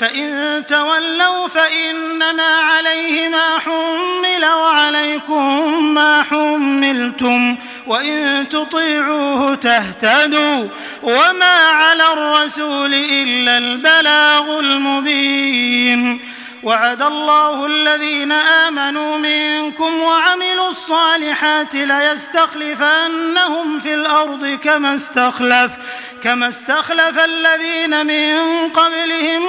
فإن تولوا فإنما عليه ما حمل وعليكم ما حملتم وإن تطيعوه تهتدوا وما على الرسول إلا البلاغ المبين وعد الله الذين آمنوا منكم وعملوا الصالحات ليستخلفنهم في الأرض كما استخلف كما استخلف الذين من قبلهم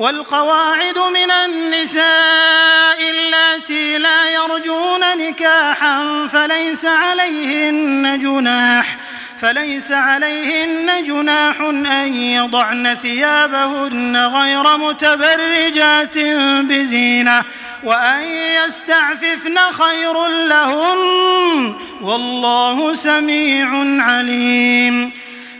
والقواعد من النساء اللاتي لا يرجون نكاحا فليس عليهن جناح فليس عليهن جناح أن يضعن ثيابهن غير متبرجات بزينة وأن يستعففن خير لهم والله سميع عليم.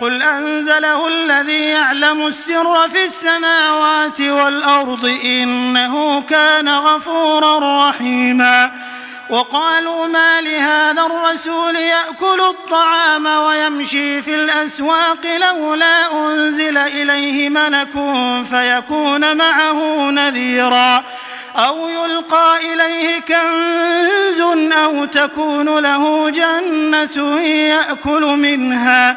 قل أنزله الذي يعلم السر في السماوات والأرض إنه كان غفورا رحيما وقالوا ما لهذا الرسول يأكل الطعام ويمشي في الأسواق لولا أنزل إليه ملك فيكون معه نذيرا أو يلقى إليه كنز أو تكون له جنة يأكل منها